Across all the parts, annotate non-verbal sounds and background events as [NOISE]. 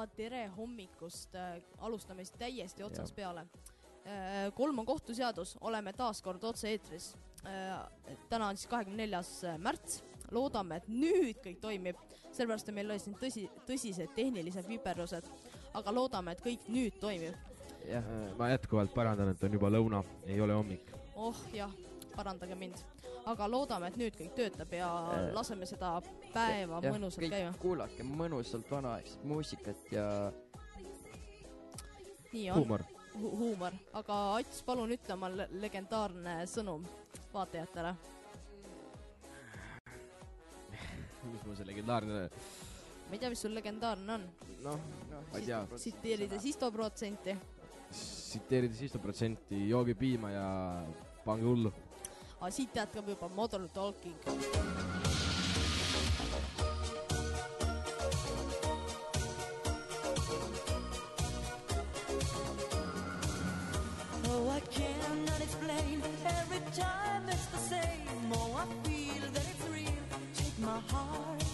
ja tere hommikust äh,, alustame siis täiesti otsast peale äh,. kolm on kohtuseadus, oleme taas kord otse-eetris äh,. täna on siis kahekümne neljas märts, loodame, et nüüd kõik toimib, sellepärast et meil olid siin tõsi, tõsised tehnilised viperused, aga loodame, et kõik nüüd toimib. jah, ma jätkuvalt parandan, et on juba lõuna, ei ole hommik. oh jah parandage mind. aga loodame, et nüüd kõik töötab ja äh, laseme seda päeva ja, mõnusalt kõik käima. kuulake mõnusalt vanaaegset muusikat ja. nii on. huumor Hu. huumor, aga Ats, palun ütle oma legendaarne sõnum vaatajatele. [LAUGHS] mis mul see legendaarne ma ei tea, mis sul legendaarne on. noh no,, ma ei tea. tsiteerides Isto protsenti. tsiteerides Isto protsenti, jooge piima ja pange hullu aga siit jätkab juba Modern Talking. Time it's the same. Oh, I feel that it's real. Take my heart.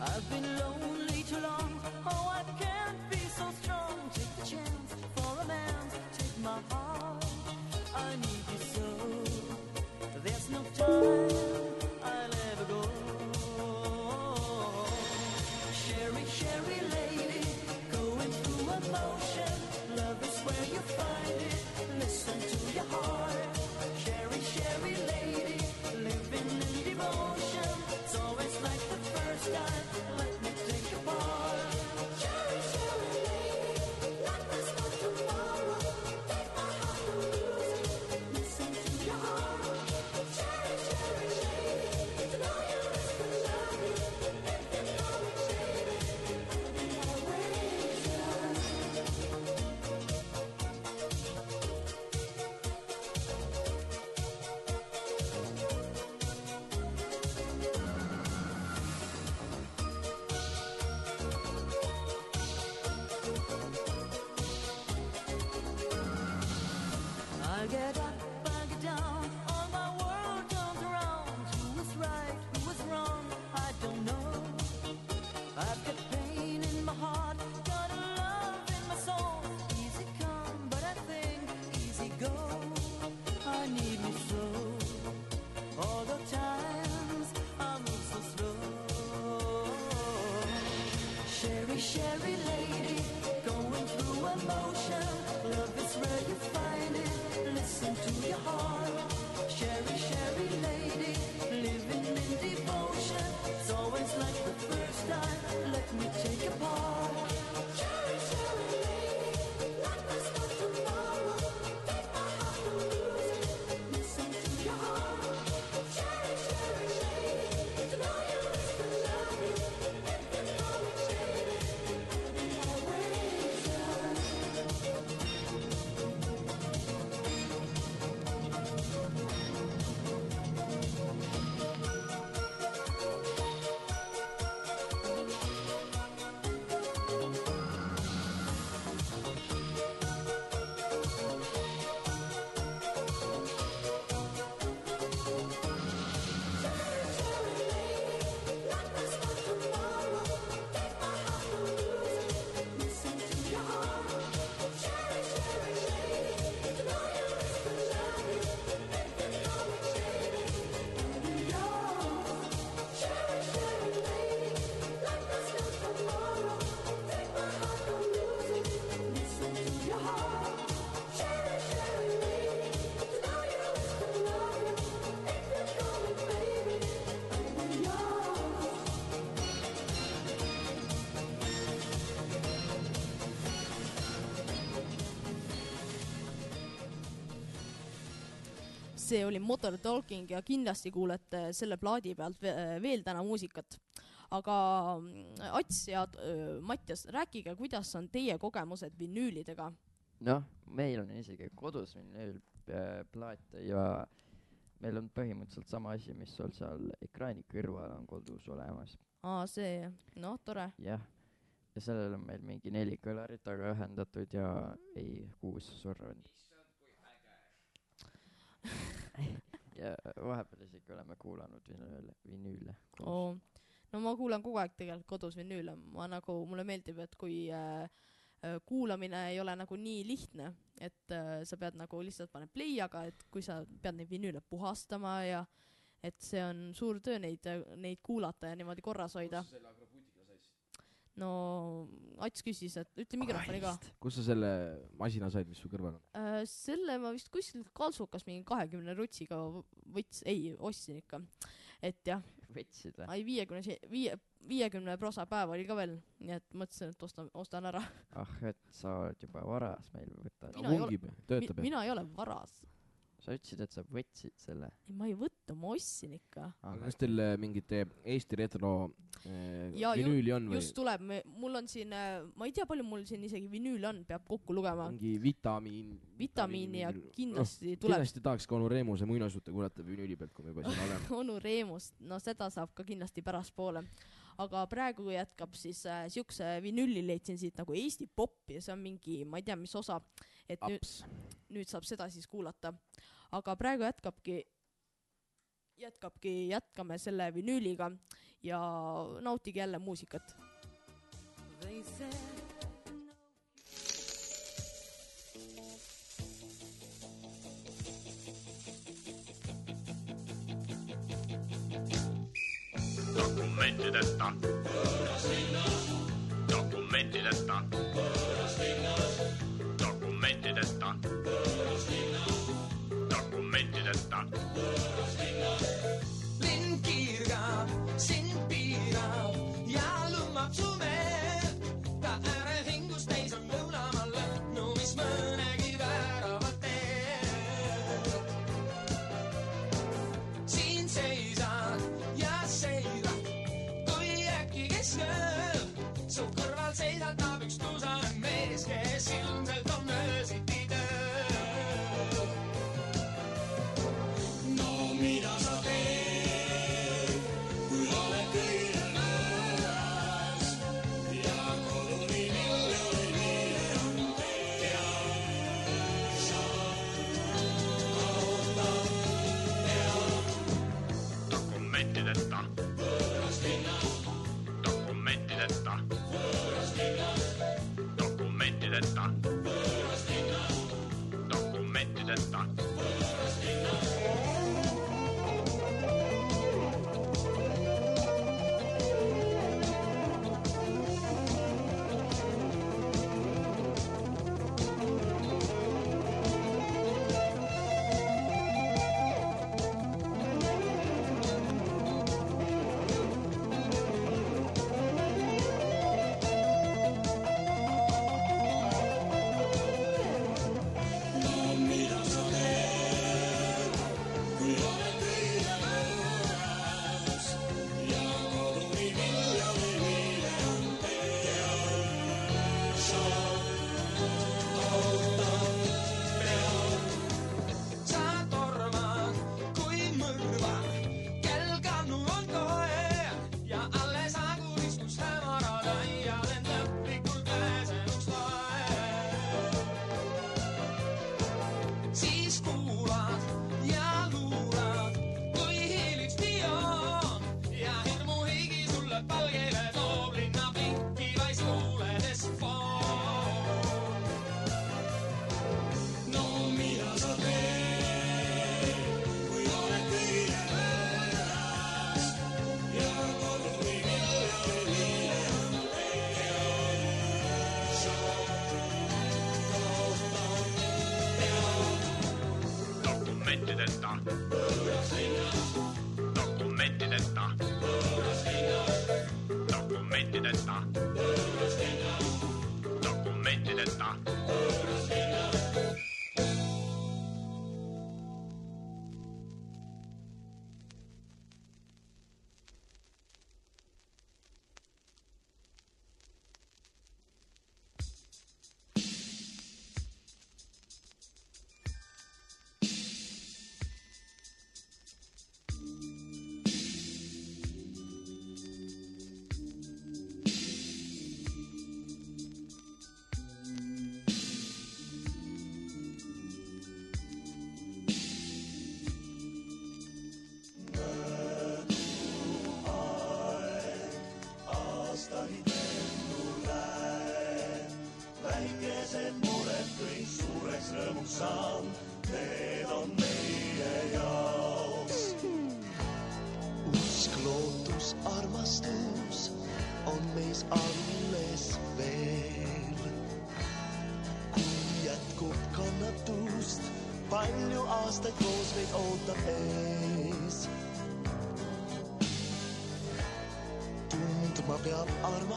I've been lonely too long. Oh, I can't be so strong. Take the chance for a. Take my heart. I need you so. There's no time share see oli Motor Talking ja kindlasti kuulete selle plaadi pealt ve- veel täna muusikat. aga mm, Ats ja Mattias, rääkige, kuidas on teie kogemused vinüülidega? noh, meil on isegi kodus vinüülplaate ja meil on põhimõtteliselt sama asi, mis sul seal ekraani kõrval on kodus olemas. aa, see, noh, tore. jah, ja sellel on meil mingi neli kõlarit taga ühendatud ja ei, kuus survend. [LAUGHS] [LAUGHS] ja vahepeal isegi oleme kuulanud vinüüle, vinüüle koos oh. no ma kuulan kogu aeg tegelikult kodus vinüüle, ma nagu, mulle meeldib, et kui äh, äh, kuulamine ei ole nagu nii lihtne, et äh, sa pead nagu lihtsalt paned play, aga et kui sa pead neid vinüüle puhastama ja et see on suur töö neid, neid kuulata ja niimoodi korras hoida. No Ats küsis, et ütle mikrofoni ka. kus sa selle masina said, mis su kõrval on? Äh, selle ma vist kuskilt kaltsukas mingi kahekümne rutsiga võts-, ei, ostsin ikka. et jah, võtsid või? ai viiekümne, viie, viiekümne prosa päev oli ka veel, nii et mõtlesin, et ostan, ostan ära. ah, et sa oled juba varas meil võtad. Mina ei ole- töötab jah? mina ei ole varas. Sa ütlesid, et sa võtsid selle. ei, ma ei võta, ma ostsin ikka. aga kas teil äh, mingit äh, Eesti retro äh, Ja ju- vinüüli on või just? tuleb, mul on siin, ma ei tea, palju mul siin isegi vinüüle on, peab kokku lugema. mingi vitamiin. vitamiini ja kindlasti tuleb kindlasti tahaks ka onu Reemuse muinasjutte kuulata vinüüli pealt, kui me juba siin [LAUGHS] oleme. onu Reemust, no seda saab ka kindlasti pärastpoole. aga praegu jätkab siis äh, siukse vinülli leidsin siit nagu Eesti pop ja see on mingi, ma ei tea, mis osa, et nüüd, aps. nüüd saab seda siis kuulata. Aga praegu jätkabki, jätkabki, jätkame selle vinüüliga ja nautige jälle muusikat. They said dokumentideta. dokumentideta. dokumentideta. dokumentideta. linn kiirgab, sind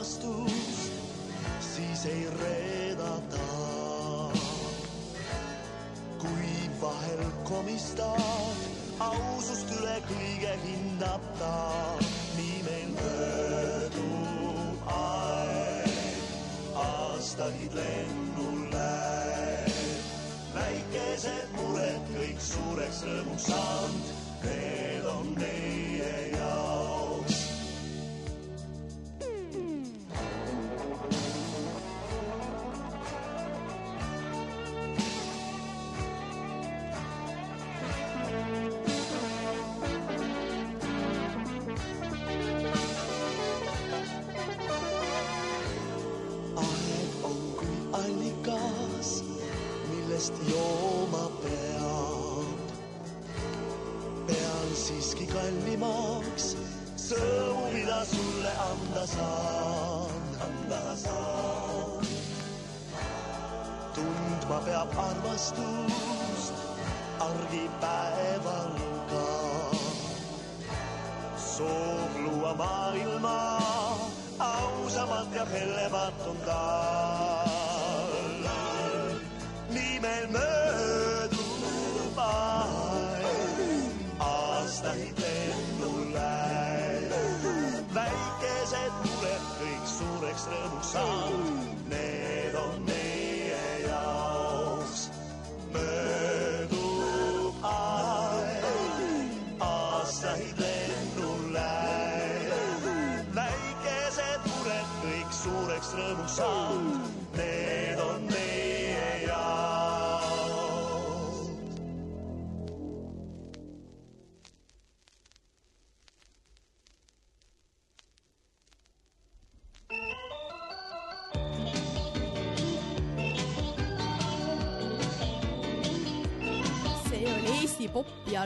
armastust, siis ei reedata. kui vahel komistad, ausust üle kõige hindab ta. nii meil möödub aeg, aastaid lennul läheb. väikesed mured kõik suureks rõõmuks saanud, need on meie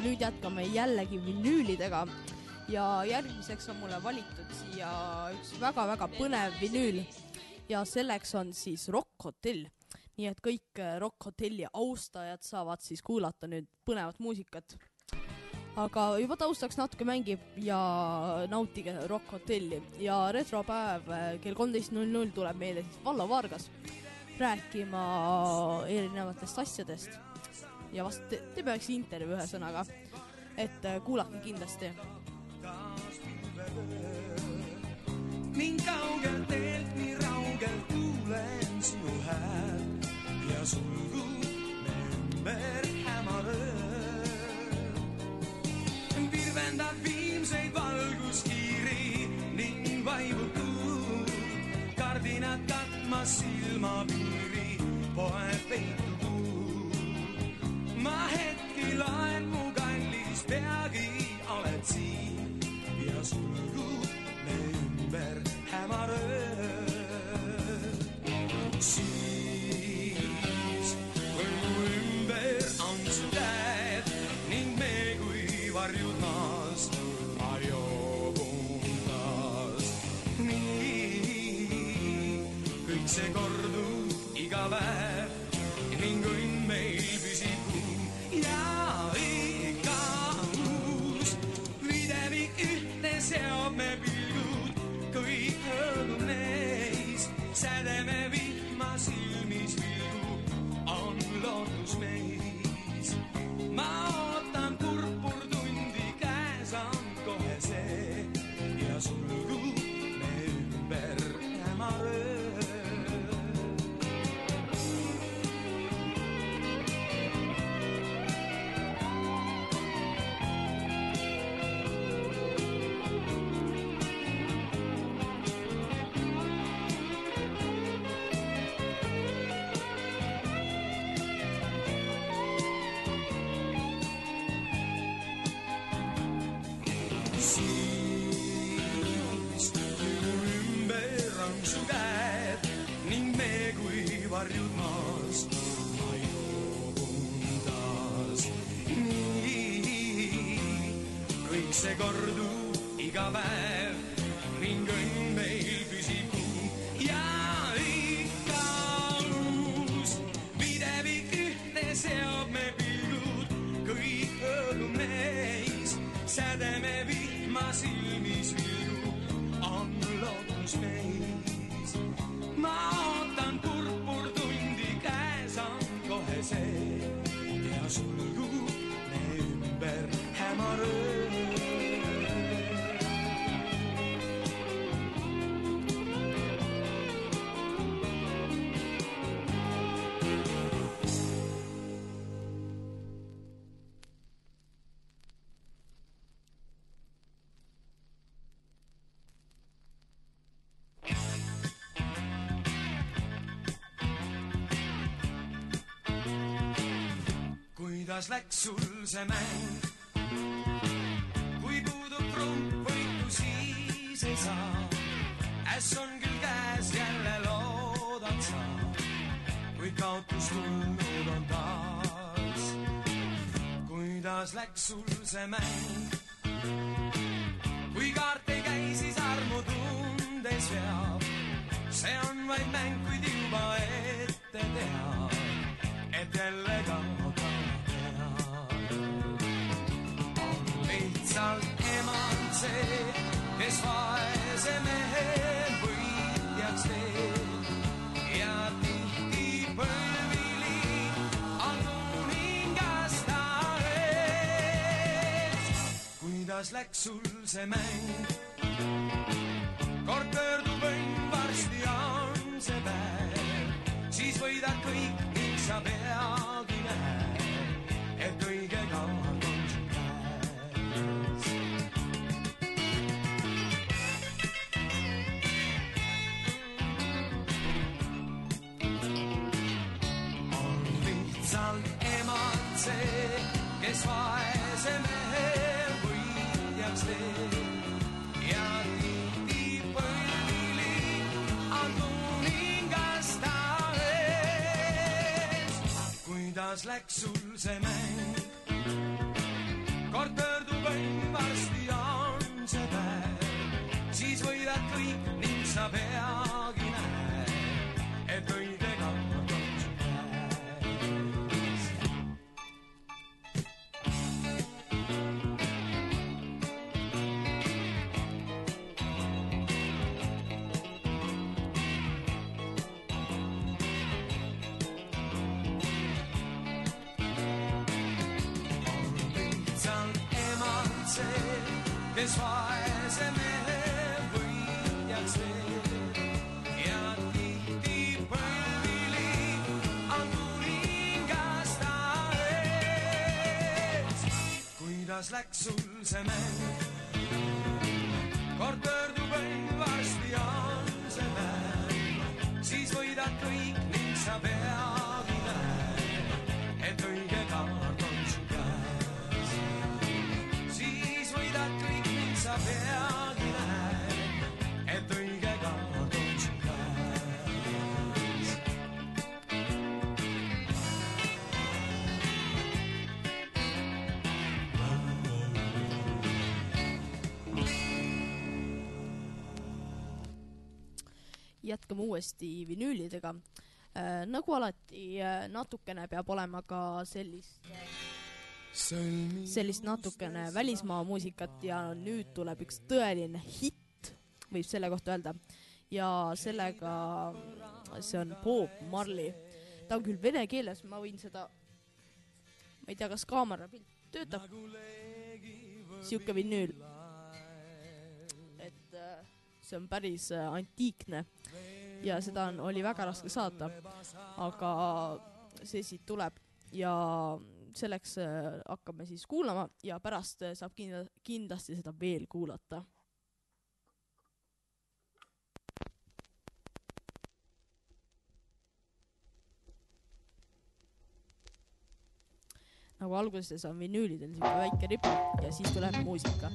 nüüd jätkame jällegi vinüülidega ja järgmiseks on mulle valitud siia üks väga-väga põnev vinüül ja selleks on siis Rock Hotell. nii et kõik äh, Rock Hotelli austajad saavad siis kuulata nüüd põnevat muusikat. aga juba taustaks natuke mängib ja nautige Rock Hotelli ja retropäev äh, kell kolmteist null null tuleb meile siis Vallo Vargas rääkima erinevatest asjadest ja vast te- teeme üks intervjuu ühesõnaga, et äh, kuulake kindlasti. ning kaugel teelt nii raugel kuulen sinu häält ja sulgub me ümber hämar öö. virvendad viimseid valguskiiri ning vaibub kuu, kardinad katmas silmapiiri, poeb peitu line kuidas läks sul see mäng? kui puudub trump võitu, siis ei saa. äss on küll käes, jälle loodad sa, kuid kaotus tulnud on taas. kuidas läks sul see mäng? Kuidas läks sul kuidas läks sul see mäng? kord pöördub jätkame uuesti vinüülidega. nagu alati, natukene peab olema ka sellist, sellist natukene välismaa muusikat ja nüüd tuleb üks tõeline hitt, võib selle kohta öelda. ja sellega, see on Bob Marley. ta on küll vene keeles, ma võin seda, ma ei tea, kas kaamera pilt töötab. sihuke vinüül. et äh, see on päris äh, antiikne ja seda on, oli väga raske saada, aga see siit tuleb ja selleks äh, hakkame siis kuulama ja pärast äh, saab kinda-, kindlasti seda veel kuulata. nagu alguses on vinüülidel siuke väike ripp ja siis tuleb muusika.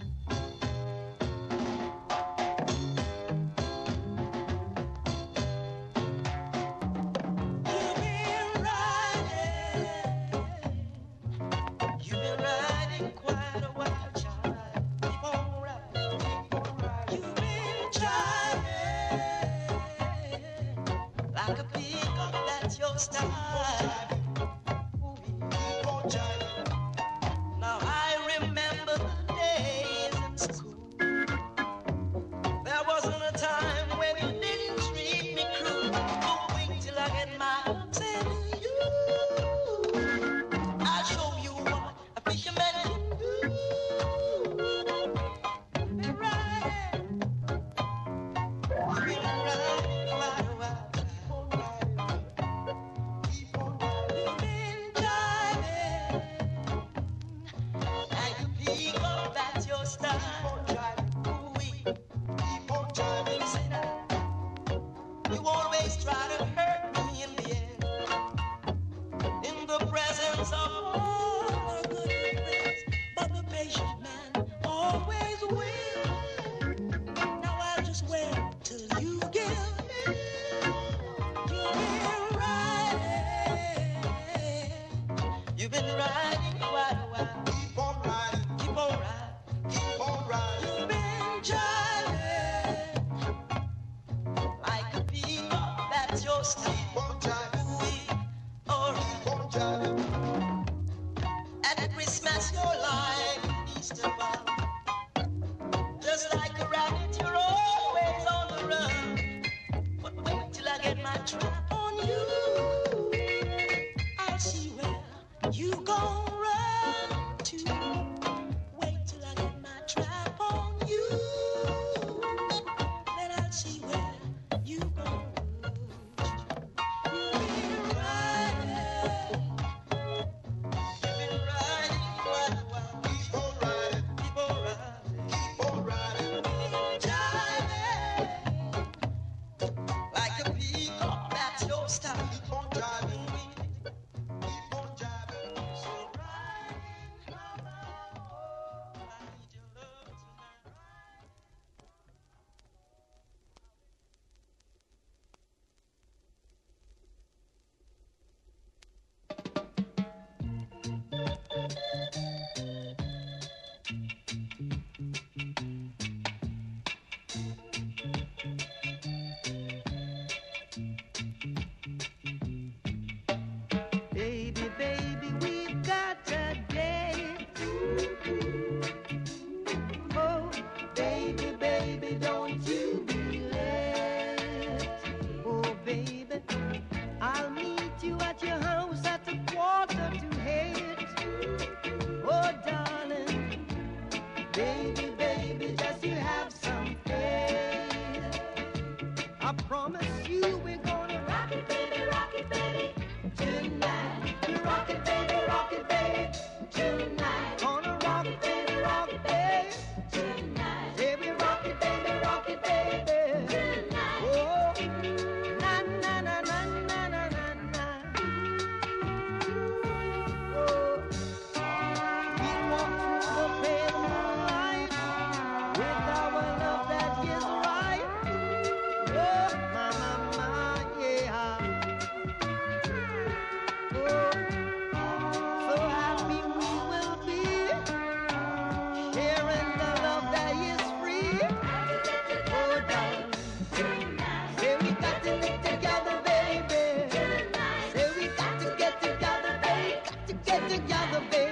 Get together, babe.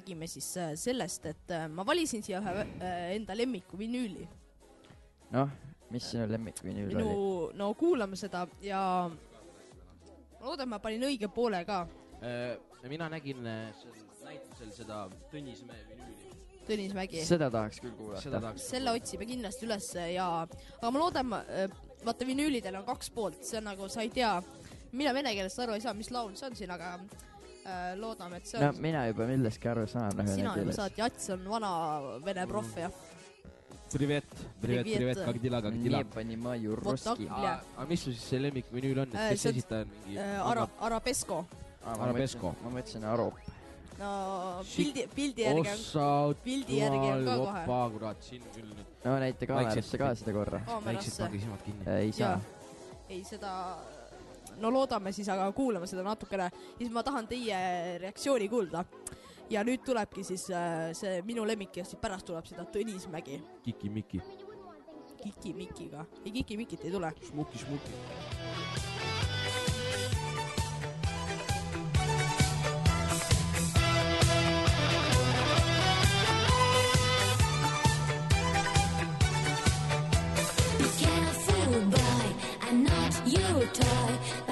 Räägime siis äh, sellest, et äh, ma valisin siia ühe äh, enda lemmiku vinüüli. noh, mis sinu lemmikvinüül minu oli?, no kuulame seda ja ma loodan, ma panin õige poole ka. Mina nägin sel näitusel seda Tõnismäe vinüüli. Tõnis Mägi. seda tahaks küll kuulata. tahaks. selle otsime kindlasti ülesse ja, aga ma loodan, vaata vinüülidel on kaks poolt, see on nagu sa ei tea, mina vene keelest aru ei saa, mis laul see on siin, aga äh, loodame , et see no on no, , mina juba millestki aru saan , noh , sina vene juba keeles . saad , Jats on vana vene proff ja Privet , privet , Privet. privet , как дела , как дела ? Nii понимаю Вот так. russki . Bля. aga mis sul siis see lemmikvinüül on , Äh, et kes see on- esitaja on mingi äh, Ara- , Arabesco . Arabesco. ma mõtlesin Arop . no Shit. pildi , pildi järgi on , ossa , pildi järgi on ka kohe. opa , kurat , siin küll nüüd no näita kaamerasse ka seda korra . väiksed kaamerasse . pange silmad kinni . ei saa Jaa. . ei , seda , no loodame siis, aga kuulame seda natukene, siis ma tahan teie reaktsiooni kuulda. ja nüüd tulebki siis äh, see minu lemmik ja siis pärast tuleb seda Tõnis Mägi Kiki-Miki, Kiki-Mikiga. ei, Kiki-Mikit ei tule. Šmuki-Šmuki. Toy,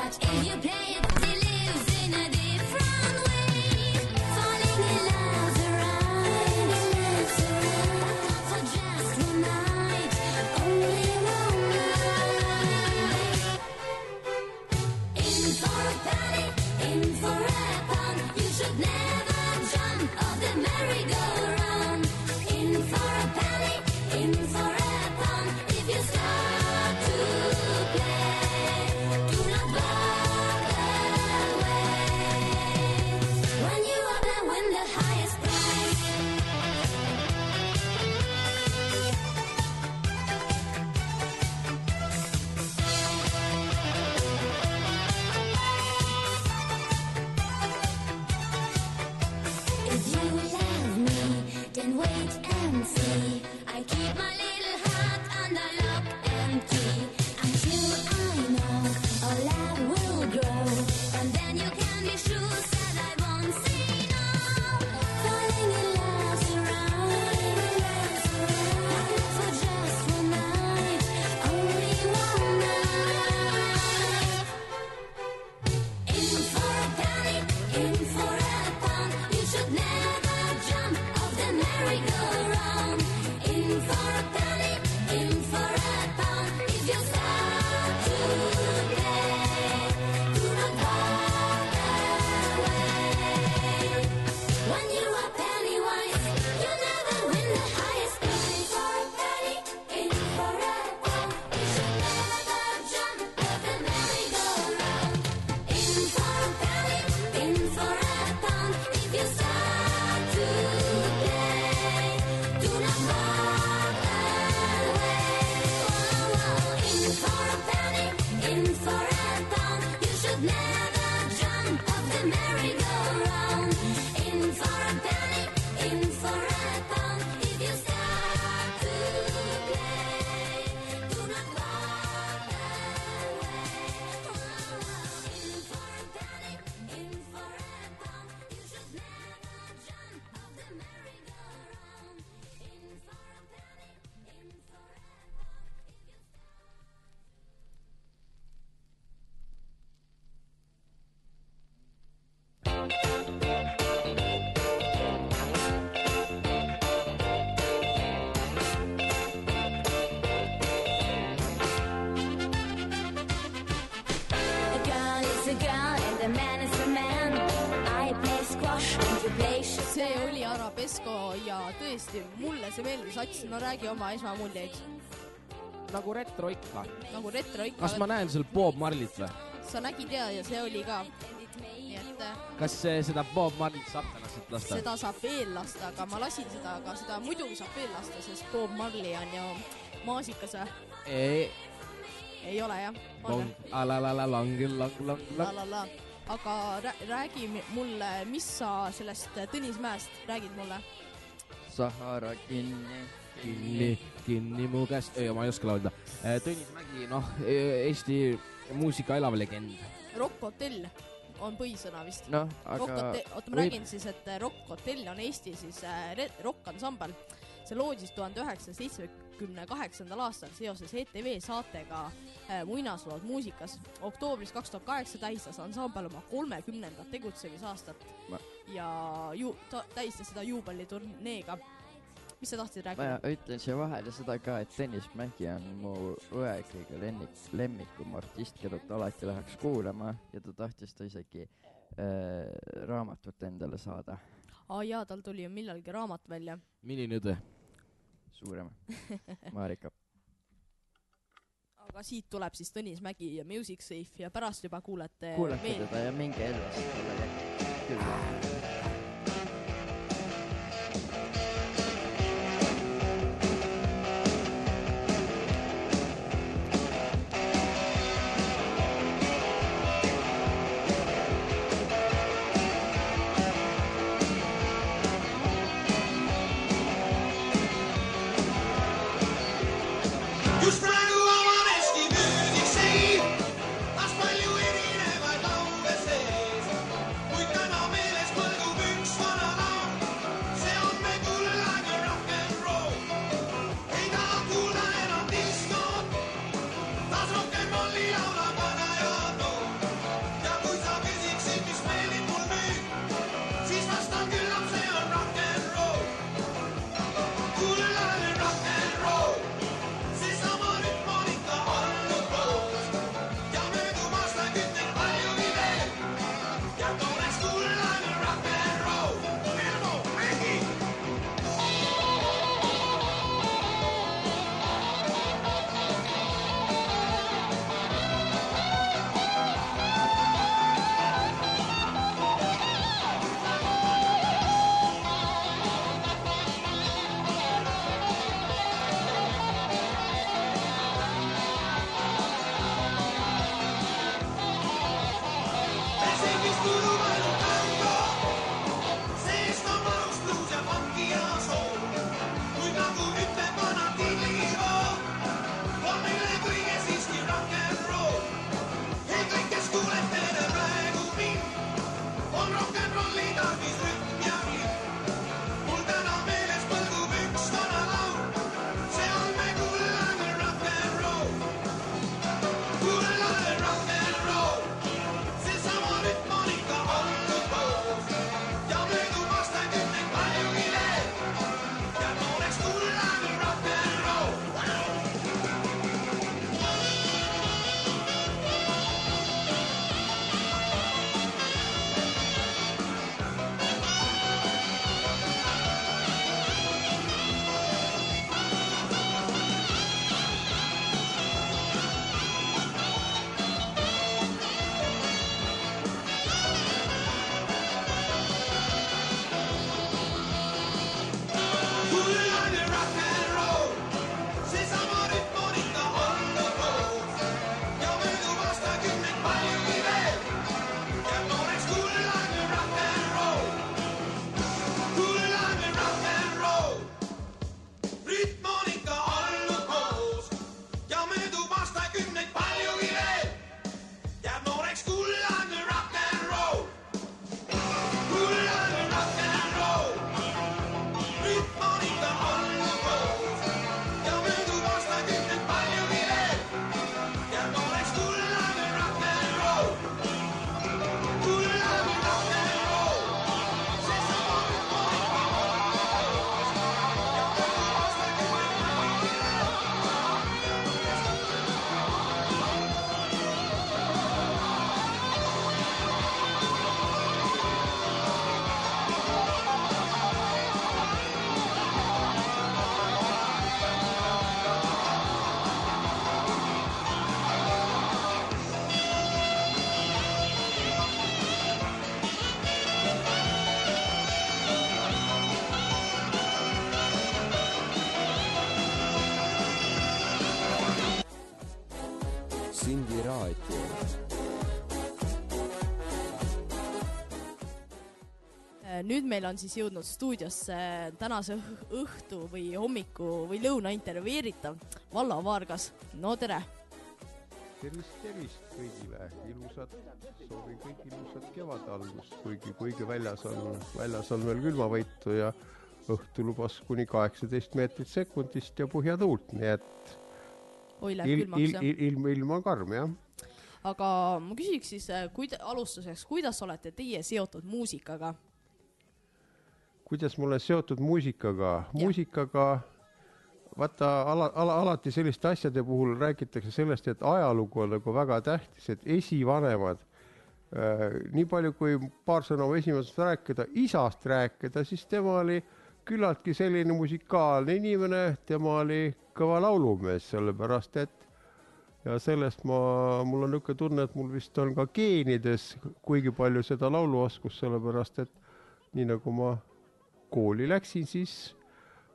meeldis, Ats, no räägi oma esmamuljeid. nagu retro ikka. nagu retro ikka kas, ma näen seal Bob Marlit või? sa nägid ja, ja see oli ka. nii et äh, kas see, seda Bob Marlit saab täna siit lasta? seda saab veel lasta, aga ma lasin seda, aga seda muidugi saab veel lasta, sest Bob Marley on ju maasikas või? ei, ei ole jah? long, la la la la lang. la la, aga rää- räägi mulle, mis sa sellest Tõnis Mäest räägid mulle? Sahara kinni. kinni, kinni mu käest, ma ei oska laulda. Tõnis Mägi, noh, Eesti muusika elav legend. Rock Hotell on põhisõna vist. noh, Rock aga oota ma võib- räägin siis, et Rock Hotell on Eesti siis äh, rokkansambel. See loodi siis tuhande üheksasaja seitsmekümne kaheksandal aastal seoses ETV saatega äh, Muinaslood muusikas. oktoobris kaks tuhat kaheksa tähistas ansambel oma kolmekümnendat tegutsemisaastat Ma- ja ju-, ta tähistas seda juubeliturneega. mis sa tahtsid ma rääkida? ütlen siia vahele seda ka, et Tõnis Mägi on mu õe kõige lemmik, lemmikum artist, keda ta alati läheks kuulama ja ta tahtis ta isegi äh, raamatut endale saada, aa jaa, tal tuli ju millalgi raamat välja. milline õde? Suurem, [LAUGHS] Marika. aga siit tuleb siis Tõnis Mägi ja Music Safe ja pärast juba kuulete kuulake teda ja minge Elvast talle nüüd meil on siis jõudnud stuudiosse tänase õh- õhtu või hommiku või lõuna intervjueeritav Vallo Vaargas. no tere. tervist, tervist kõigile, ilusat, soovin kõik ilusat kevade algust, kuigi, kuigi väljas on, väljas on veel külmavõitu ja õhtu lubas kuni kaheksateist meetrit sekundist ja põhjatuult, nii et oi, il, külmaks il, il, ilm, ilm on karm jah. aga ma küsiks siis, kuida-, alustuseks, kuidas olete teie seotud muusikaga? Kuidas ma olen seotud muusikaga, muusikaga vaata ala, ala, alati selliste asjade puhul räägitakse sellest, et ajalugu on nagu väga tähtis, et esivanemad äh,, nii palju kui paar sõna oma esimesest rääkida, isast rääkida, siis tema oli küllaltki selline musikaalne inimene, tema oli kõva laulumees, sellepärast et ja sellest ma, mul on niisugune tunne, et mul vist on ka geenides kuigi palju seda lauluoskust, sellepärast et nii nagu ma kooli läksin, siis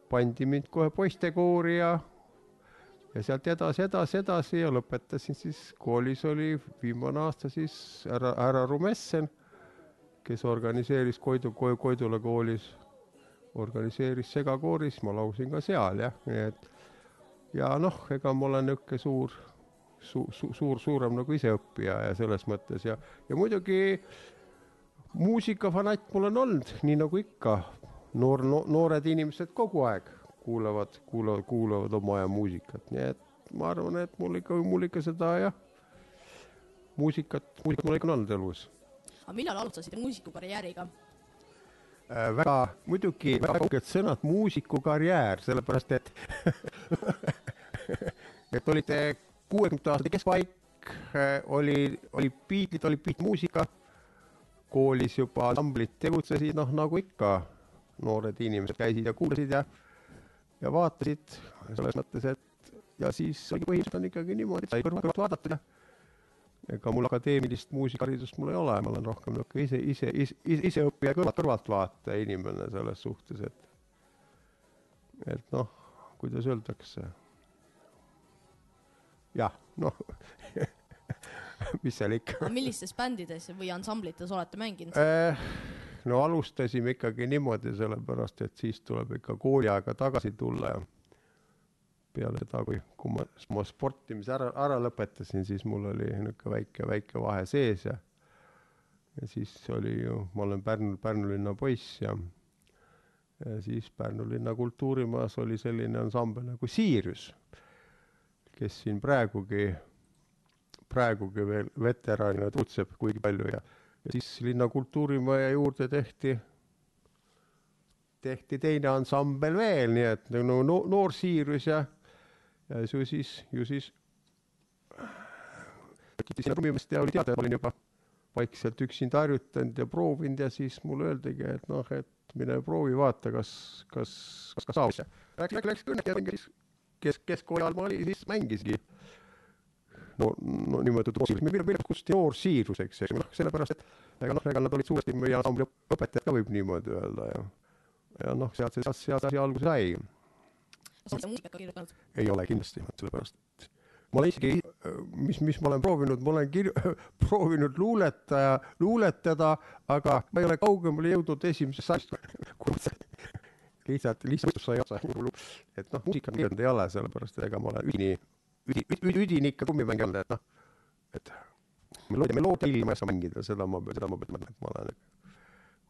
pandi mind kohe poistekoori ja ja sealt edasi, edasi, edasi ja lõpetasin siis koolis oli viimane aasta siis härra, härra Rumessen, kes organiseeris Koidu, Koidula koolis, organiseeris segakooris, ma laulsin ka seal jah, nii et ja noh, ega ma olen niisugune suur su,, su, suur, suurem nagu iseõppija ja selles mõttes ja, ja muidugi muusikafanatt mul on olnud, nii nagu ikka, noor no,, noored inimesed kogu aeg kuulavad, kuulavad, kuulavad oma aja muusikat, nii et ma arvan, et mul ikka, mul ikka seda jah, muusikat, muusikat mul ikka on olnud elus aga millal alustasite muusikukarjääriga? äh,. väga, muidugi väga kauged sõnad muusikukarjäär, sellepärast et [LAUGHS] et olite kuuekümnendate aastate keskpaik äh,, oli, oli Beatlesid, oli beatmuusika, koolis juba ansamblid tegutsesid, noh nagu ikka, noored inimesed käisid ja kuulasid ja ja vaatasid selles mõttes, et ja siis oli põhiliselt on ikkagi niimoodi, et sai kõrvalt kõrvalt vaadatud ja ega mul akadeemilist muusikaharidust mul ei ole, ma olen rohkem niisugune ise, ise, ise, ise, iseõppija kõrvalt kõrvaltvaataja inimene selles suhtes, et et noh, kuidas öeldakse, jah, noh, [LAUGHS] mis seal ikka millistes bändides või ansamblites olete mänginud? Äh, no alustasime ikkagi niimoodi, sellepärast et siis tuleb ikka kooliaega tagasi tulla ja peale seda, kui, kui ma, ma sportimise ära, ära lõpetasin, siis mul oli niisugune väike, väike vahe sees ja ja siis oli ju, ma olen Pärnu, Pärnu linna poiss ja ja siis Pärnu linna kultuurimajas oli selline ansambel nagu Siirius, kes siin praegugi, praegugi veel veteranina tutseb kuigi palju ja ja siis linna kultuurimaja juurde tehti, tehti teine ansambel veel, nii et no, no noor Siirus ja, ja ju siis, ju siis sinna ruumimeest ja oli teada, et ma olin juba vaikselt üksinda harjutanud ja proovinud ja siis mulle öeldigi, et noh, et mine proovi, vaata, kas, kas, kas ka saab. Läks, läks, läks õnneks ja mängis kesk, keskkooli ajal ma olin, siis mängiski no, no nimetatud Rootsi, mille, mille kutsuti noor siiruseks, eks ju, noh, sellepärast et ega noh, ega nad olid suuresti meie ansambli õpetajad ka võib niimoodi öelda ja ja noh, sealt see, sealt asi alguse sai. kas olete muusikat ka kirjutanud? ei ole kindlasti, sellepärast ma olen isegi, mis, mis ma olen proovinud, ma olen kir-, [LAUGHS] proovinud luuletaja, luuletada, aga ma ei ole kaugemale jõudnud esimesest ma [LAUGHS] lihtsalt, lihtsalt sai otsa. et noh, muusikat kirjutanud ei ole, sellepärast et ega ma olen üdini, üdi-, üdi-, üdini ikka kummimäng olnud, et noh, et meloodia, meloodia ilma ei saa mängida, seda ma, seda ma pean ütlema, et ma olen,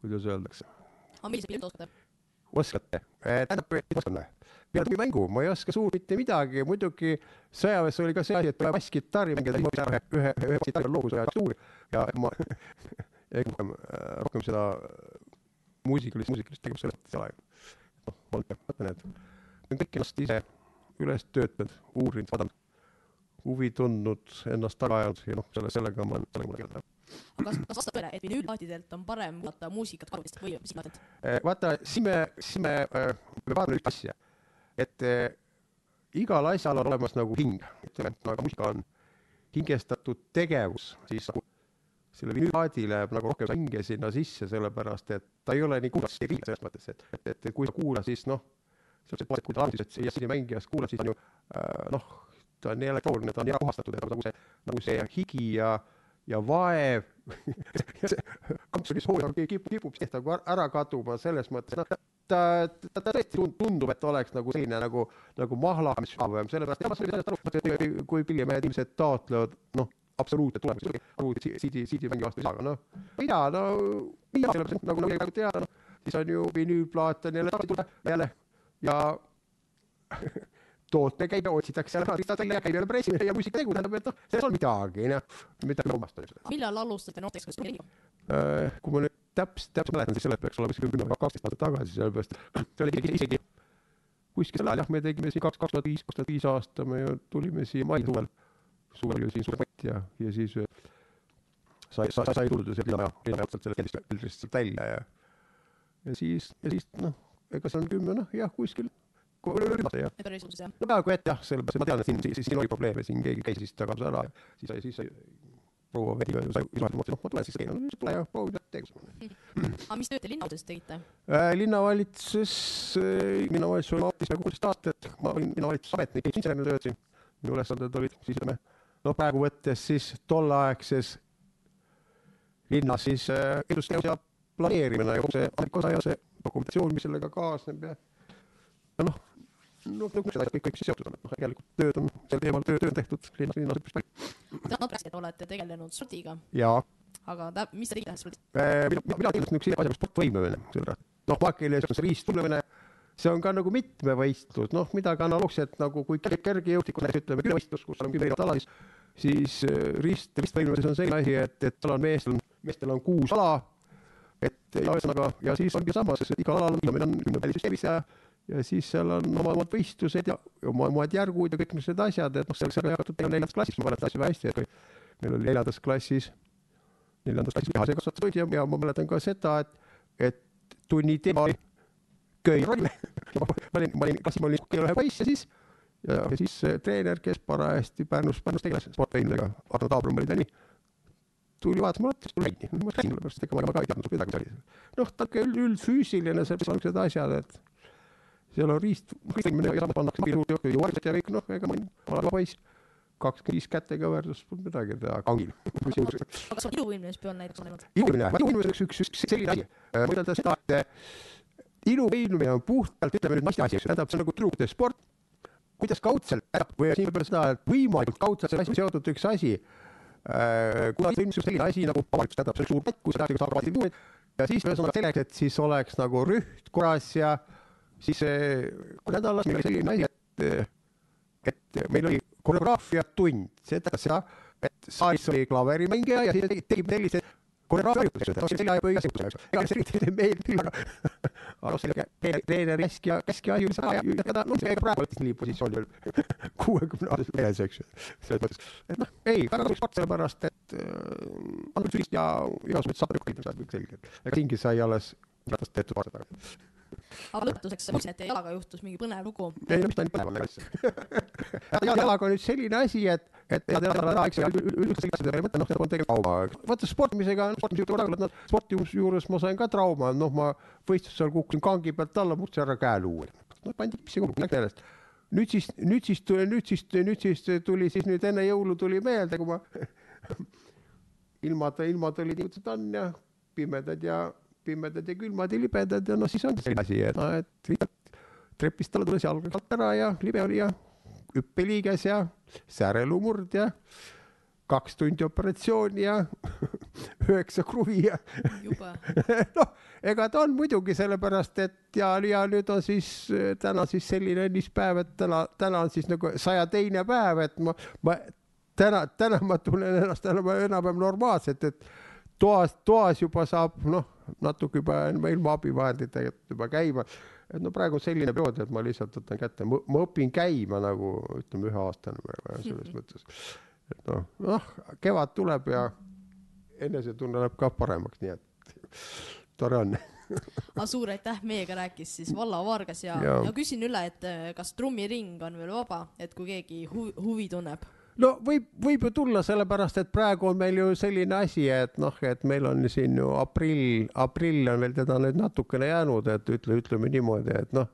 kuidas öeldakse aga millise pildi oskate? oskate? tähendab, mis ma oskan või? peale tummimängu ma ei oska suurt mitte midagi, muidugi sõjaväes oli ka see asi, et tuleb basskitarri mängida, siis ma pidin ühe, ühe, ühe bassitarri loobuse ja kaks tuuri ja ma [LAUGHS] rohkem, rohkem seda muusikalist, muusikalist tegevust sellest ei ole. noh, ma ütlen, et kõik ennast ise üles töötanud, uurinud, vaadanud, huvi tundnud, ennast taga ajanud ja noh, selle, sellega ma, sellega ma tegelen. aga kas, kas vastab tõele, et vinüülplaatidelt on parem kuulata muusikat karudest või signatelt? Eh, vaata, siin me, siin me, me vaatame ühte asja, et eh, igal asjal on olemas nagu hing, ütleme, et nagu muusika on hingestatud tegevus, siis nagu selle vinüülaadi läheb nagu rohkem hinge sinna sisse, sellepärast et ta ei ole nii riiva selles mõttes, et, et, et kui sa kuulad, siis noh, sellised pooled, kui ta alguses siia mängijast kuulad, siis on ju äh, noh, ta on nii elektrooniline, ta on ära puhastatud, et nagu see, nagu see higi ja, ja vaev kampsunis hooaja kipub, kipub seest nagu ära- kaduma selles mõttes, noh, ta, ta, ta tõesti tund- tundub, et oleks nagu selline nagu, nagu mahla, mis sügavam, sellepärast, ma saan sellest aru, kui pillimehed ilmselt taotlevad, noh, absoluutne tulemus, arvuti CD, CD mängi vastu ei saa, aga noh, mida, no, mida, sellepärast, nagu, nagu praegu teada, noh, siis on ju vinüülplaat on jälle tagasi tulla jälle ja toote käib ja otsitakse ristad välja ja käib jälle pressimine ja muusikategu tähendab, et noh, selles on midagi, noh, midagi loomast on millal alustate noorteks trummi? Äh, kui ma nüüd täpselt, täpselt mäletan, siis selleks peaks olema kuskil kümme, kaksteist aastat tagasi, sellepärast see oli isegi, isegi kuskil sel ajal jah, me tegime siin kaks, kaks tuhat viis, kaks tuhat viis aasta me ju tulime siia mai suvel, suvel oli siin suur pott ja, ja siis äh, sai, sai, sai tuldud sealt linnamaja, linnamaja otsalt sellest keldrist, keldrist sealt välja ja ja siis, ja siis noh, ega see on kümme, noh jah, kuskil ja päris uus jah. no peaaegu et jah, sellepärast et ma tean, et siin, siis siin oli probleeme, siin keegi käis siis ta kadus ära ja siis sai, siis sai proua ju sai, siis ma noh, ma tulen siis teen, no tule ja proovi tegutsema. [CLEARS THROAT] aga mis tööd te linnauses tegite? Äh, linnavalitsus, linnavalitsus oli ametis peaaegu kuusteist aastat, ma olin linnavalitsusametnik, insenerina töötasin. minu ülesanded olid siis ütleme, no praegu võttes siis tolleaegses linnas siis äh, ehitustegevus ja planeerimine ja kogu see ametlik osa ja see dokumentatsioon, mis sellega kaasneb ja ja noh, noh, niisugused asjad kõik, kõik siis seotud on, et noh, tegelikult tööd on sel teemal, töö, töö on tehtud linnas, linnas üpris palju. Te natuke olete tegelenud spordiga, ja aga tä-, mis te tegite spordis? äh, mina, mina tegelesen niisuguse asjaga sportvõimlemine, selle, noh, maakeeli on see riisttulemine, see on ka nagu mitmevõistlus, noh, midagi analoogset nagu kui ker- kergejõustikus näiteks ütleme küljevõistlus, kus on kümme erinevat ala, siis siis äh, riist, ristvõimlemises on selline asi, et, et seal on meestel, meestel on kuus ala, et ja ühesõnaga, ja siis ongi samas, igal alal võimlemine on kümnepallisüsteemis ja ja siis seal on oma omad võistlused ja ja oma omad järgud ja kõik niisugused asjad, et noh, selleks on jagatud teil neljandas klassis, ma mäletan asju väga hästi, et kui meil oli neljandas klassis, neljandas klassis lihase kasvatus ja, ja ma mäletan ka seda, et, et tunni teema oli köiroll. [LAUGHS] ma olin, ma olin klassis, ma olin ühe poiss ja siis ja, ja siis see treener, kes parajasti Pärnus, Pärnus tegeles sportvõimlusega, Arno Taabrum oli ta nimi, tuli vaatas mulle otsa, tuli läinud, ma käisin sellepärast, ega ma ka ei teadnud midagi, noh, ta on üldfüüsiline, seal on niisugused asjad, et seal on riist, ja samas pannakse suurt ja varjust ja kõik, noh, ega ma olin vana poiss, kakskümmend viis kätekõverdust, polnud midagi teha, kangil. aga kas on iluvõimlemispeol näiteks olnud? ilumine, ilumine on üks, üks, üks selline asi, ma ütelda seda, et eh, iluvõimlemine on puhtalt, ütleme nüüd naiste asi, tähendab, see on nagu tüdrukute sport, kuidas kaudselt, või siin võib öelda seda, et võimalikult kaudselt selle asjaga seotud üks asi, kuna ilmselt selline asi nagu avalikkus tähendab, see on suur pätt, kus edasi saab alati ja siis ühesõnaga selleks, et siis oleks nagu rüht korras ja siis eh, nädalas meil oli selline asi, et et meil oli koreograafiatund, see tähendas seda, et saalis oli klaverimängija ja siis tegi, tegi sellised koreograafiaharjutused, noh, selle aja põhi asjad, eks. ega see eriti ei meeldi küll, aga [LAUGHS] aga sellega treener, treener käskija, käskija asi oli seda ja, ja ta, noh, ega praegu olete nii positsioonil [LAUGHS] kuuekümne aastases mehes, eks ju. selles mõttes, et noh, ei, väga tubli sport, sellepärast et äh, Andrus Ülist ja igasugused saatjad kõik selge. ega Tingis sai alles ratast tehtud aastad tagasi. Aga lõpetuseks, ma kuulsin, et jalaga juhtus mingi põnev lugu. ei no mis ta nüüd põnev on, ega siis. jalaga on nüüd selline asi, et, et ja tead, eks ju, üldse selliste asjade peale ei mõtle, noh, see on tegelikult trauma. vaata sportimisega, sportimise juurde tagasi, noh, sporti juures ma sain ka trauma, noh, ma võistlusel kukkusin kangi pealt alla, murdsin ära käeluu. noh, pandi kipsi kokku, läks meelest. nüüd siis, nüüd siis, nüüd siis, nüüd siis tuli siis nüüd enne jõulu tuli meelde, kui ma ilmad, ilmad olid niisugused on ja pimedad ja pimedad ja külmad ja libedad ja noh, siis ongi selline asi, et noh, et lihtsalt trepist alla tulles jalg alt ära ja libe oli ja hüppeliiges ja säärelumurd ja kaks tundi operatsiooni ja [LAUGHS] üheksa kruvi ja [LAUGHS] noh, ega ta on muidugi sellepärast, et ja, ja nüüd on siis täna siis selline õnnispäev, et täna, täna on siis nagu saja teine päev, et ma, ma täna, täna ma tunnen ennast enam, enam-vähem normaalselt, et toas, toas juba saab noh, natuke juba ilma, abivahenditega juba käima. et no praegu on selline periood, et ma lihtsalt võtan kätte, ma õpin käima nagu ütleme üheaastane praegu jah, selles mõttes. et noh, noh kevad tuleb ja enesetunne läheb ka paremaks, nii et tore on. [LAUGHS] aga suur aitäh, meiega rääkis siis Valla Vargas ja, ja. Ja küsin üle, et äh, kas trummiring on veel vaba, et kui keegi hu huvi tunneb. No võib, võib ju tulla, sellepärast et praegu on meil ju selline asi, et noh, et meil on siin ju aprill, aprill on veel teda nüüd natukene jäänud, et ütle, ütleme niimoodi, et noh,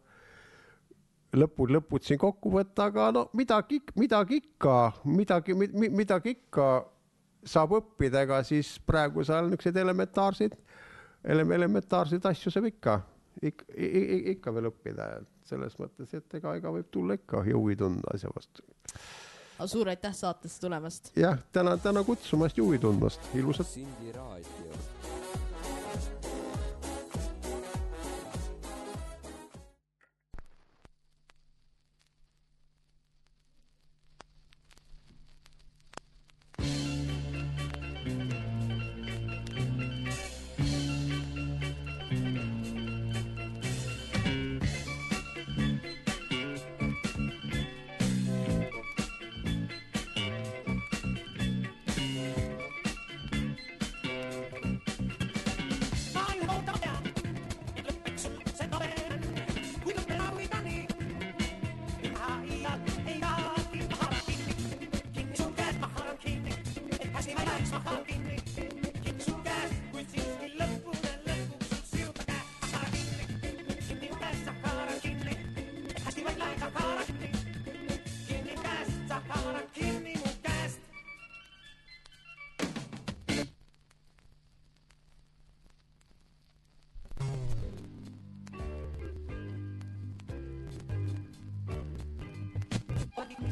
lõpud, lõpud siin kokku võtta, aga no midagi, midagi ikka, midagi, midagi ikka saab õppida, ega siis praegu seal niisuguseid elementaarseid, elementaarseid asju saab ikka, ikka, ikka veel õppida, et selles mõttes, et ega, ega võib tulla ikka huvi tunda asja vastu suur aitäh saatesse tulemast. jah, tänan, tänan kutsumast ja huvi tundmast, ilusat.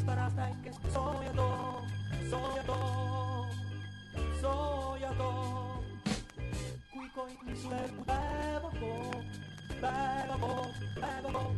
Tarasnäikens Soy a Tom, soy a Tom, soy a Kui niin päivä päivä päivä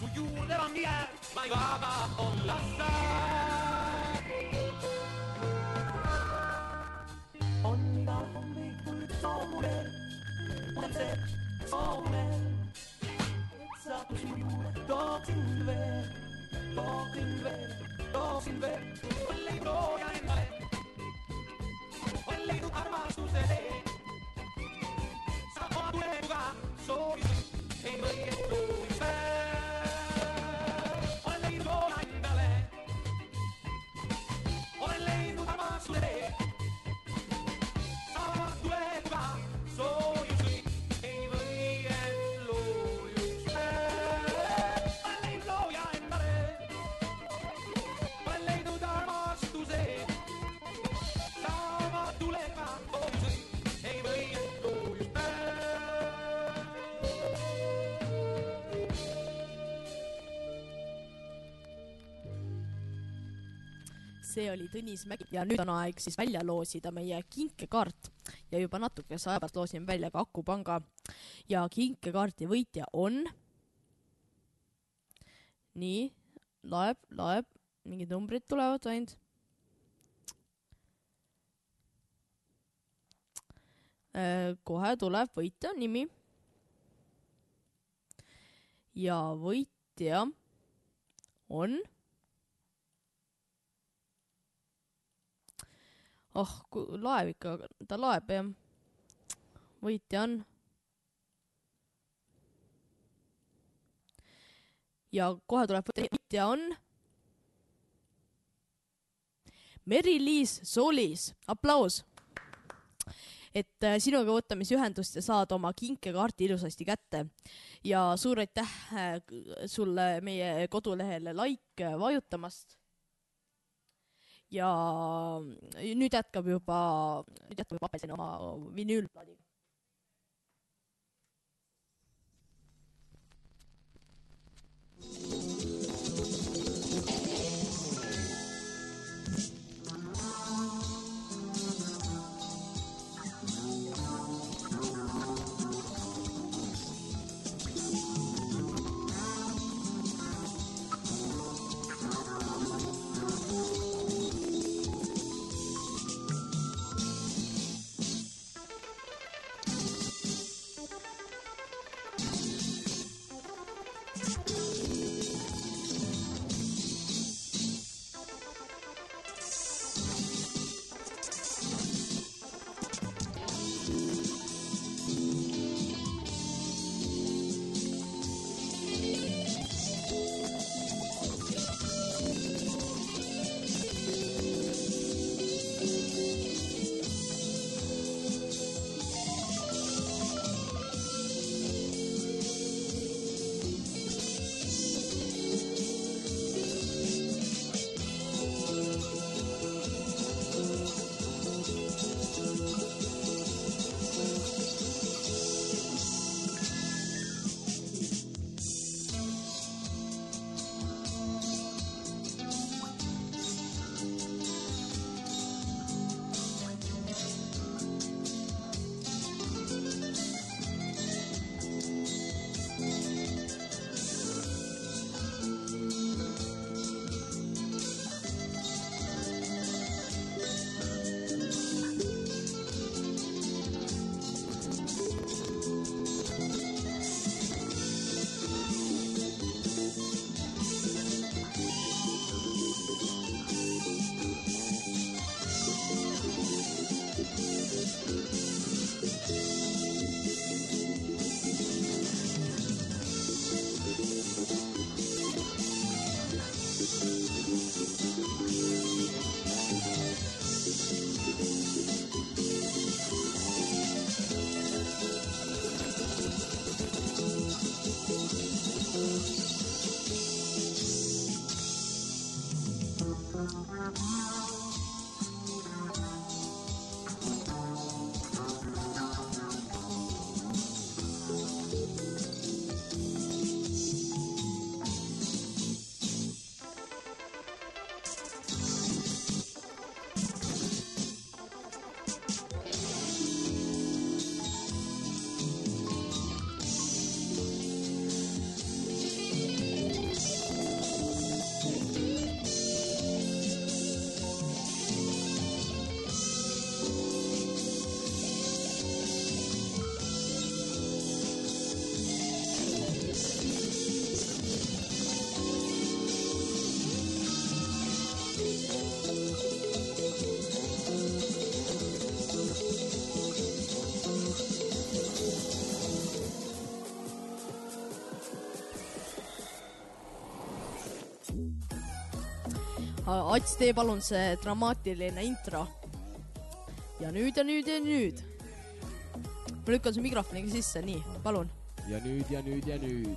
see oli Tõnis Mägi ja nüüd on aeg siis välja loosida meie kinkekaart ja juba natukese aja pärast loosime välja ka Akupanga ja kinkekaardi võitja on nii laeb, laeb, mingid numbrid tulevad ainult. kohe tuleb võitja nimi. ja võitja on oh, laev ikka, ta laeb jah. võitja on. ja kohe tuleb võitja, on. Meri-Liis Solis, aplaus. et äh, sinuga võtame siis ühendust ja saad oma kinkekaardi ilusasti kätte ja suur aitäh äh, sulle meie kodulehele like vajutamast ja nüüd jätkab juba, nüüd jätkab juba Apelsin oma vinüülplaadiga. Ats, tee palun see dramaatiline intro. ja nüüd ja nüüd ja nüüd. ma lükkan su mikrofoniga sisse, nii, palun. ja nüüd ja nüüd ja nüüd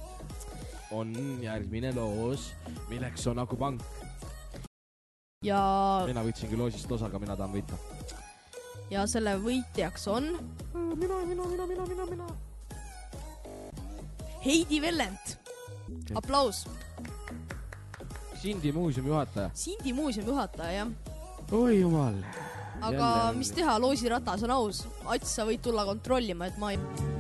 on järgmine loos, milleks on Akupank. ja. mina võitsingi loosist osa, aga mina tahan võita. ja selle võitjaks on. mina, mina, mina, mina, mina, mina. Heidi Vellent. aplaus Sindi muuseumi juhataja. Sindi muuseumi juhataja, jah. oi jumal. aga Jälle... mis teha, loosiratas on aus. Ats, sa võid tulla kontrollima, et ma ei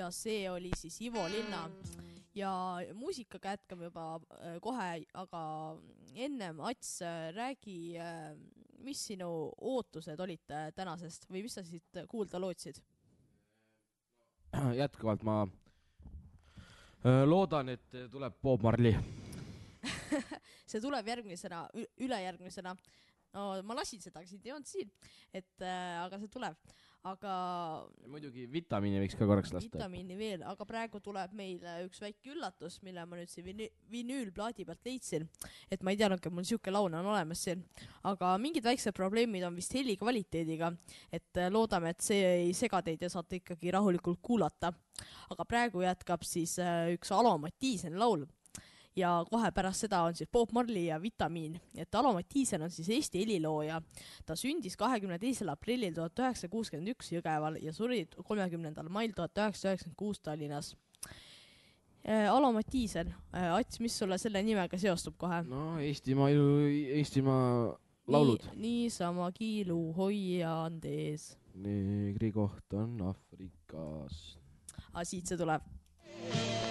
ja see oli siis Ivo Linna ja muusikaga jätkame juba äh, kohe, aga ennem Ats, räägi, mis sinu ootused olid äh, tänasest või mis sa siit kuulda lootsid? [CLEARS THROAT] jätkuvalt ma loodan, et tuleb Bob Marley. [LAUGHS] see tuleb järgmisena, ülejärgmisena. No ma lasin seda, aga sind ei olnud siin, et äh, aga see tuleb, aga muidugi vitamiini võiks ka korraks lasta. vitamiini veel, aga praegu tuleb meile üks väike üllatus, mille ma nüüd siin vinü- vinüülplaadi pealt leidsin. et ma ei teadnudki, et mul siuke laul on olemas siin, aga mingid väiksed probleemid on vist heli kvaliteediga, et äh, loodame, et see ei sega teid ja saate ikkagi rahulikult kuulata. aga praegu jätkab siis äh, üks Alo Mattiisen laul ja kohe pärast seda on siis Bob Marley ja Vitamiin, et Alo Mattiisen on siis Eesti helilooja. ta sündis kahekümne teisel aprillil tuhat üheksasada kuuskümmend üks Jõgeval ja suri kolmekümnendal mail tuhat üheksasada üheksakümmend kuus Tallinnas. Alo Mattiisen, Ats, mis sulle selle nimega seostub kohe? no Eestimaa ju, Eestimaa laulud. niisama kiilu hoian tees. neegri koht on Aafrikas. aga siit see tuleb.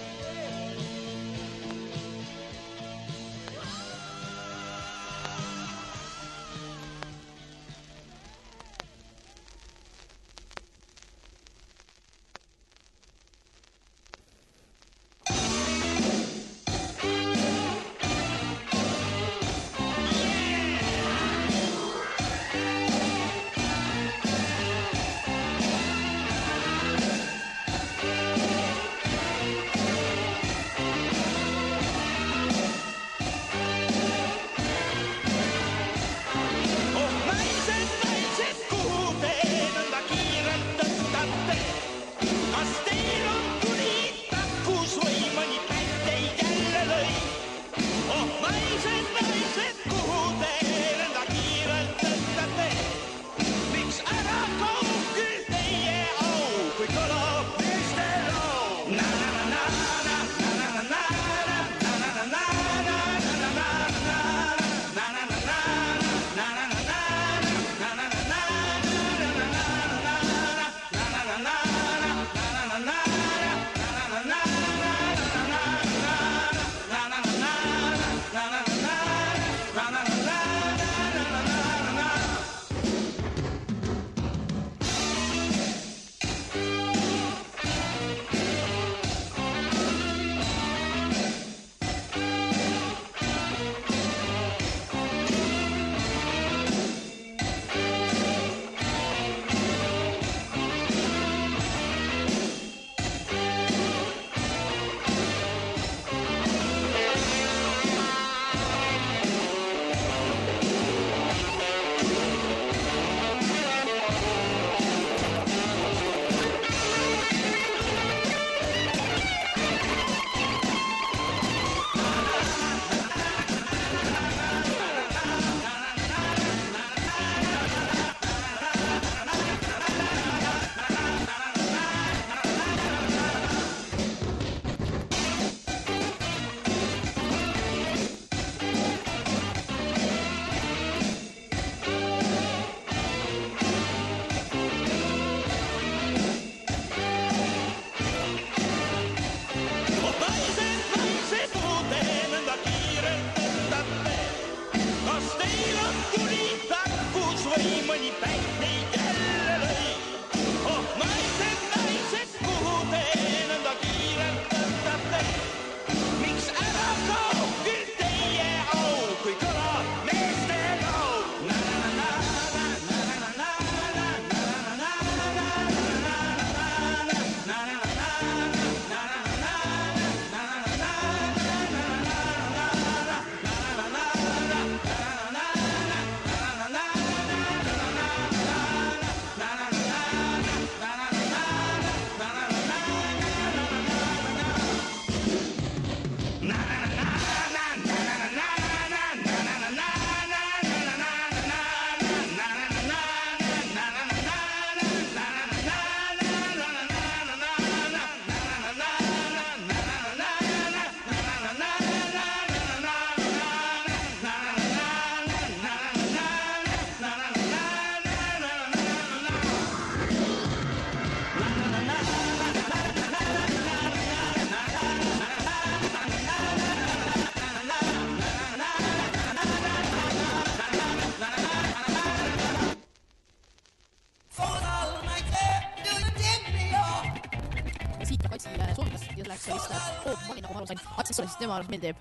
Sulle arust meeldib.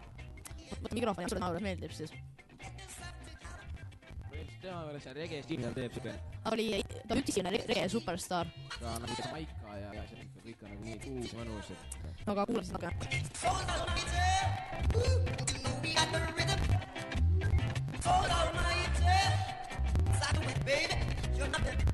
võta mikrofoni, sulle tema arust meeldib siis. tema juures seal rege stiilis teeb siuke ta oli, ta oli üldisene rege superstaar. ka nagu Jamaica ja, ja see ikka kõik on nagu nii kuus mõnus, et no aga kuula siis natuke. I feel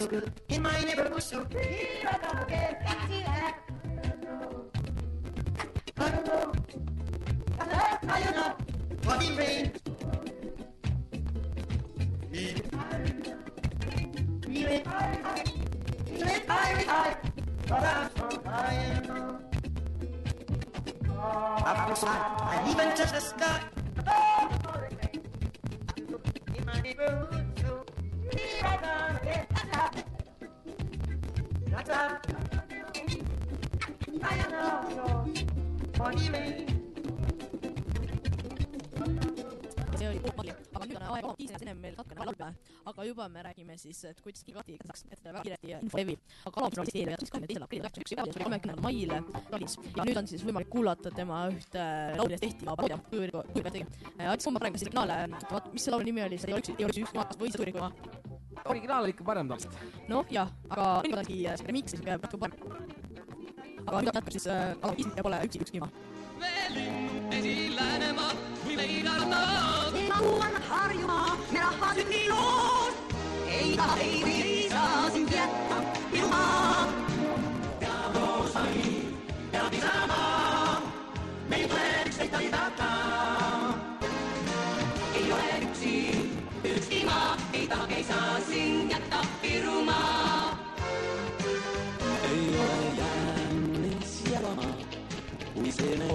so good. In my neighborhood, so here see oli Marley, aga nüüd on aeg oma minutit ennem meil natukene laul peale, aga juba me räägime siis, et kuidas Gigati saaks, et väga kiiresti info levib. aga laul oli eile, kakskümmend teisel aprillil üheksakümmend üks veebruaris, see oli kolmekümnendal mail rallis ja nüüd on siis võimalik kuulata tema ühte laulu, millest tehti ka paroodia, kuivõrd, kuivõrd tegi. Kumma praegu siis originaale, vaat mis see laulu nimi oli, see ei oleks, ei oleks üks maas või see tuli kui originaal on ikka parem tavaliselt. noh, jah, aga mõnikord ongi äh, siuke remix, siuke natuke parem. Aga nüüd jätkab siis äh, Isik ja pole üksi ükski ilma. esi Läänemaa või Veidalmaad. Ilma on Harjumaa, me nii lood. ei taha teid ei saa sind jätta, minu maa. peab koos valima, peab isamaa. Kui see